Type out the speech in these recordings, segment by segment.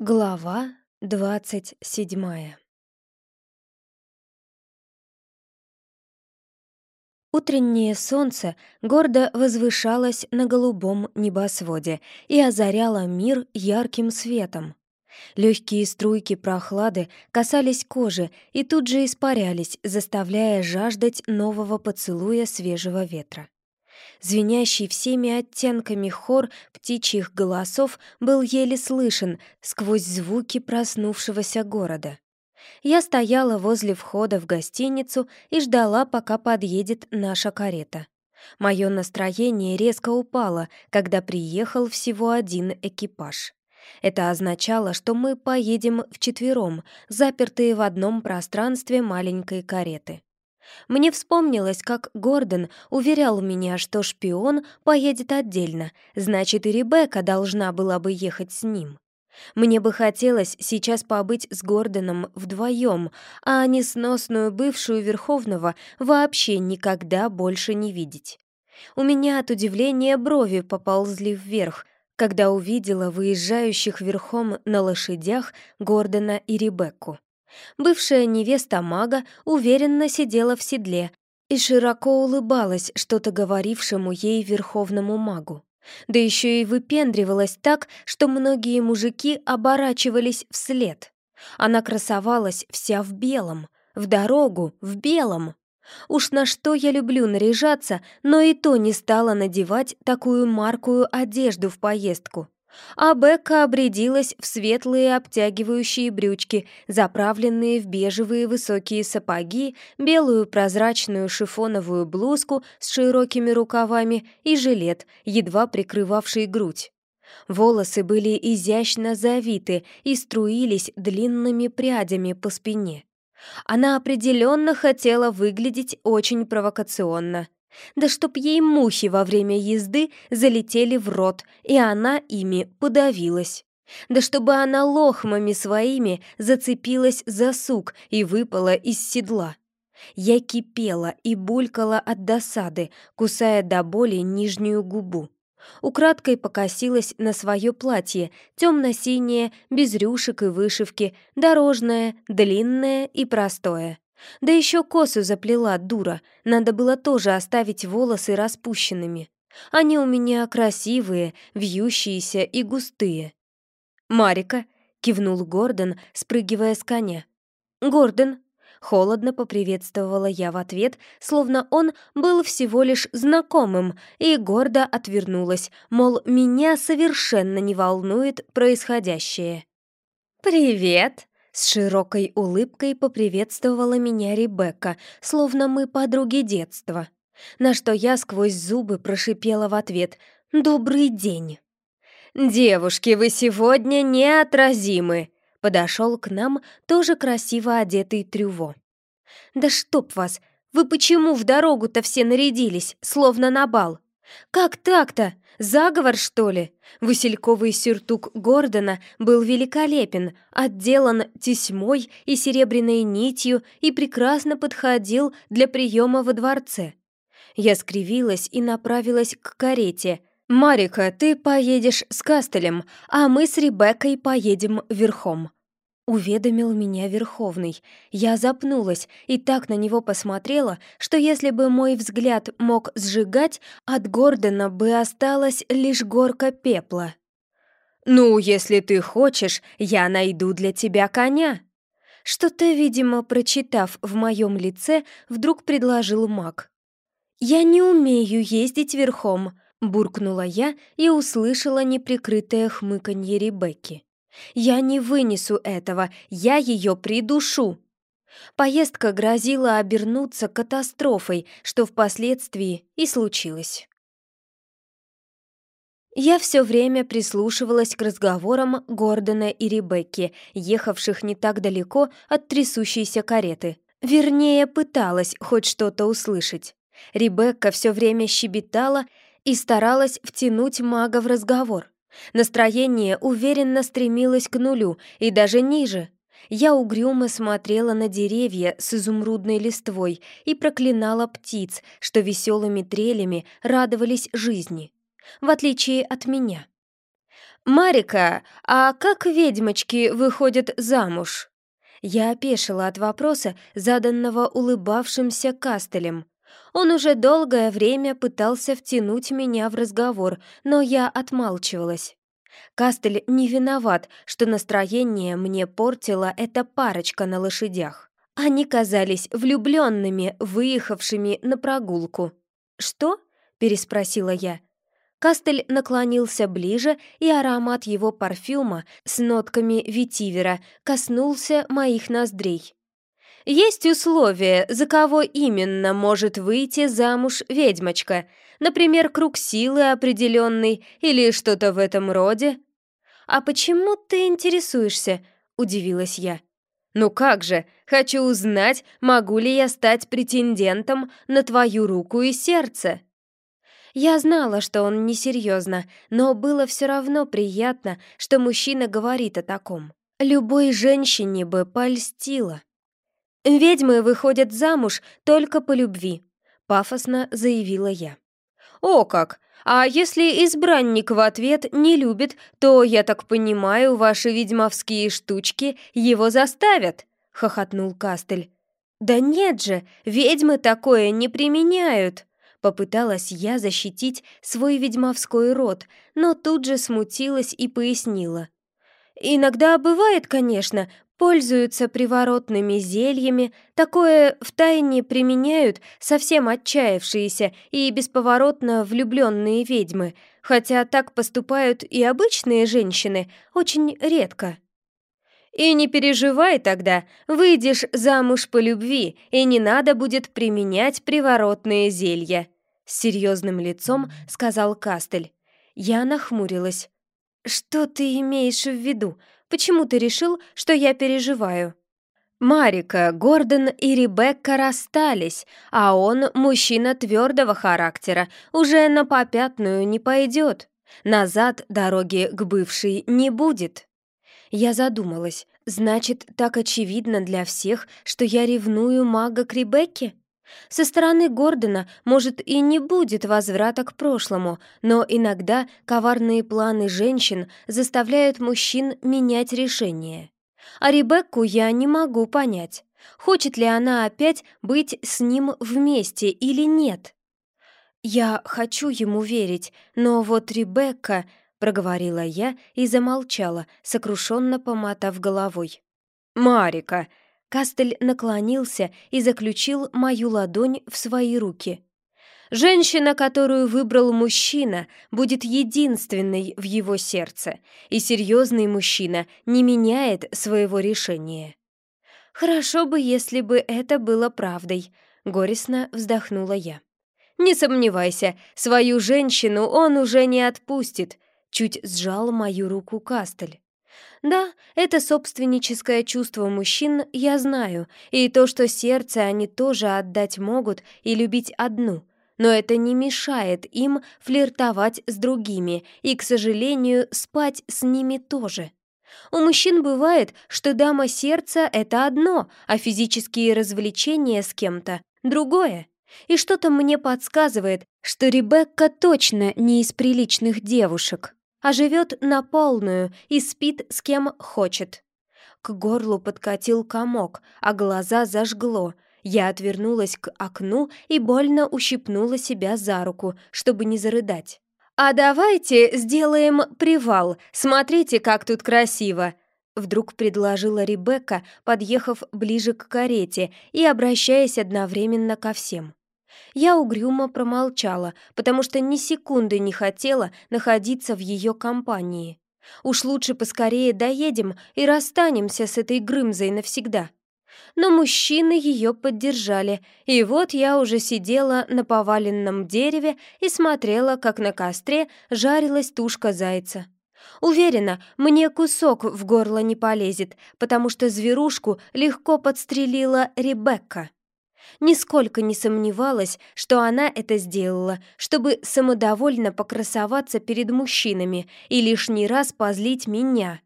Глава двадцать седьмая Утреннее солнце гордо возвышалось на голубом небосводе и озаряло мир ярким светом. Легкие струйки прохлады касались кожи и тут же испарялись, заставляя жаждать нового поцелуя свежего ветра. Звенящий всеми оттенками хор птичьих голосов был еле слышен сквозь звуки проснувшегося города. Я стояла возле входа в гостиницу и ждала, пока подъедет наша карета. Мое настроение резко упало, когда приехал всего один экипаж. Это означало, что мы поедем вчетвером, запертые в одном пространстве маленькой кареты. Мне вспомнилось, как Гордон уверял меня, что шпион поедет отдельно, значит, и Ребекка должна была бы ехать с ним. Мне бы хотелось сейчас побыть с Гордоном вдвоем, а несносную бывшую Верховного вообще никогда больше не видеть. У меня от удивления брови поползли вверх, когда увидела выезжающих верхом на лошадях Гордона и Ребекку. Бывшая невеста мага уверенно сидела в седле и широко улыбалась что-то говорившему ей верховному магу. Да еще и выпендривалась так, что многие мужики оборачивались вслед. Она красовалась вся в белом, в дорогу, в белом. Уж на что я люблю наряжаться, но и то не стала надевать такую маркую одежду в поездку а Бекка обрядилась в светлые обтягивающие брючки, заправленные в бежевые высокие сапоги, белую прозрачную шифоновую блузку с широкими рукавами и жилет, едва прикрывавший грудь. Волосы были изящно завиты и струились длинными прядями по спине. Она определенно хотела выглядеть очень провокационно. Да чтоб ей мухи во время езды залетели в рот, и она ими подавилась. Да чтобы она лохмами своими зацепилась за сук и выпала из седла. Я кипела и булькала от досады, кусая до боли нижнюю губу. Украдкой покосилась на свое платье, темно-синее, без рюшек и вышивки, дорожное, длинное и простое. Да еще косу заплела, дура. Надо было тоже оставить волосы распущенными. Они у меня красивые, вьющиеся и густые. «Марика», — кивнул Гордон, спрыгивая с коня. «Гордон», — холодно поприветствовала я в ответ, словно он был всего лишь знакомым, и гордо отвернулась, мол, меня совершенно не волнует происходящее. «Привет!» С широкой улыбкой поприветствовала меня Ребекка, словно мы подруги детства. На что я сквозь зубы прошипела в ответ «Добрый день». «Девушки, вы сегодня неотразимы!» Подошел к нам тоже красиво одетый Трюво. «Да чтоб вас! Вы почему в дорогу-то все нарядились, словно на бал? Как так-то? Заговор, что ли? Васильковый сюртук Гордона был великолепен, отделан тесьмой и серебряной нитью и прекрасно подходил для приема во дворце. Я скривилась и направилась к карете. «Марика, ты поедешь с Кастелем, а мы с Ребеккой поедем верхом». Уведомил меня Верховный. Я запнулась и так на него посмотрела, что если бы мой взгляд мог сжигать, от Гордона бы осталась лишь горка пепла. «Ну, если ты хочешь, я найду для тебя коня». Что-то, видимо, прочитав в моем лице, вдруг предложил маг. «Я не умею ездить верхом», — буркнула я и услышала неприкрытое хмыканье Ребекки. Я не вынесу этого, я ее придушу. Поездка грозила обернуться катастрофой, что впоследствии и случилось. Я все время прислушивалась к разговорам Гордона и Ребекки, ехавших не так далеко от трясущейся кареты. Вернее, пыталась хоть что-то услышать. Ребекка все время щебетала и старалась втянуть мага в разговор. Настроение уверенно стремилось к нулю и даже ниже. Я угрюмо смотрела на деревья с изумрудной листвой и проклинала птиц, что веселыми трелями радовались жизни. В отличие от меня. «Марика, а как ведьмочки выходят замуж?» Я опешила от вопроса, заданного улыбавшимся Кастелем. Он уже долгое время пытался втянуть меня в разговор, но я отмалчивалась. Кастель не виноват, что настроение мне портила эта парочка на лошадях. Они казались влюбленными, выехавшими на прогулку. «Что?» — переспросила я. Кастель наклонился ближе, и аромат его парфюма с нотками ветивера коснулся моих ноздрей. Есть условия, за кого именно может выйти замуж ведьмочка, например, круг силы определенный или что-то в этом роде. «А почему ты интересуешься?» — удивилась я. «Ну как же, хочу узнать, могу ли я стать претендентом на твою руку и сердце». Я знала, что он несерьезно, но было все равно приятно, что мужчина говорит о таком. Любой женщине бы польстило. «Ведьмы выходят замуж только по любви», — пафосно заявила я. «О как! А если избранник в ответ не любит, то, я так понимаю, ваши ведьмовские штучки его заставят?» — хохотнул Кастель. «Да нет же, ведьмы такое не применяют!» Попыталась я защитить свой ведьмовской род, но тут же смутилась и пояснила. «Иногда бывает, конечно, пользуются приворотными зельями, такое втайне применяют совсем отчаявшиеся и бесповоротно влюбленные ведьмы, хотя так поступают и обычные женщины очень редко». И не переживай тогда, выйдешь замуж по любви, и не надо будет применять приворотные зелья. С серьезным лицом сказал Кастель. Я нахмурилась. «Что ты имеешь в виду? Почему ты решил, что я переживаю?» Марика, Гордон и Ребекка расстались, а он, мужчина твердого характера, уже на попятную не пойдет. Назад дороги к бывшей не будет. Я задумалась, значит, так очевидно для всех, что я ревную мага к Ребекке? Со стороны Гордона, может, и не будет возврата к прошлому, но иногда коварные планы женщин заставляют мужчин менять решение. А Ребекку я не могу понять, хочет ли она опять быть с ним вместе или нет. «Я хочу ему верить, но вот Ребекка...» — проговорила я и замолчала, сокрушенно помотав головой. «Марика!» Кастель наклонился и заключил мою ладонь в свои руки. Женщина, которую выбрал мужчина, будет единственной в его сердце, и серьезный мужчина не меняет своего решения. «Хорошо бы, если бы это было правдой», — горестно вздохнула я. «Не сомневайся, свою женщину он уже не отпустит», — чуть сжал мою руку Кастель. Да, это собственническое чувство мужчин я знаю, и то, что сердце они тоже отдать могут и любить одну. Но это не мешает им флиртовать с другими и, к сожалению, спать с ними тоже. У мужчин бывает, что дама сердца — это одно, а физические развлечения с кем-то — другое. И что-то мне подсказывает, что Ребекка точно не из приличных девушек а живет на полную и спит с кем хочет. К горлу подкатил комок, а глаза зажгло. Я отвернулась к окну и больно ущипнула себя за руку, чтобы не зарыдать. «А давайте сделаем привал. Смотрите, как тут красиво!» Вдруг предложила Ребекка, подъехав ближе к карете и обращаясь одновременно ко всем. Я угрюмо промолчала, потому что ни секунды не хотела находиться в ее компании. Уж лучше поскорее доедем и расстанемся с этой Грымзой навсегда. Но мужчины ее поддержали, и вот я уже сидела на поваленном дереве и смотрела, как на костре жарилась тушка зайца. Уверена, мне кусок в горло не полезет, потому что зверушку легко подстрелила Ребекка. Нисколько не сомневалась, что она это сделала, чтобы самодовольно покрасоваться перед мужчинами и лишний раз позлить меня.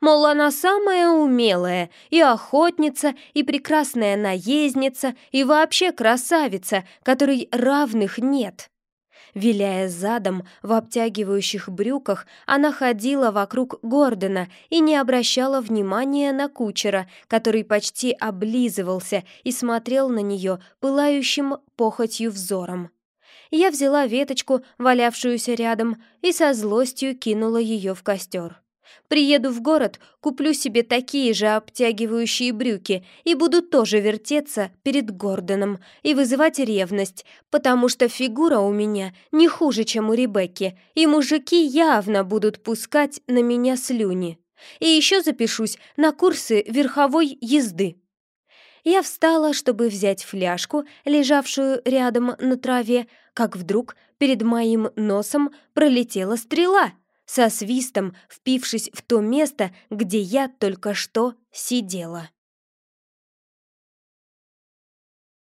Мол, она самая умелая, и охотница, и прекрасная наездница, и вообще красавица, которой равных нет. Виляя задом в обтягивающих брюках, она ходила вокруг Гордона и не обращала внимания на кучера, который почти облизывался и смотрел на нее пылающим похотью взором. Я взяла веточку, валявшуюся рядом, и со злостью кинула ее в костер. Приеду в город, куплю себе такие же обтягивающие брюки и буду тоже вертеться перед Гордоном и вызывать ревность, потому что фигура у меня не хуже, чем у Ребекки, и мужики явно будут пускать на меня слюни. И еще запишусь на курсы верховой езды. Я встала, чтобы взять фляжку, лежавшую рядом на траве, как вдруг перед моим носом пролетела стрела — со свистом впившись в то место, где я только что сидела.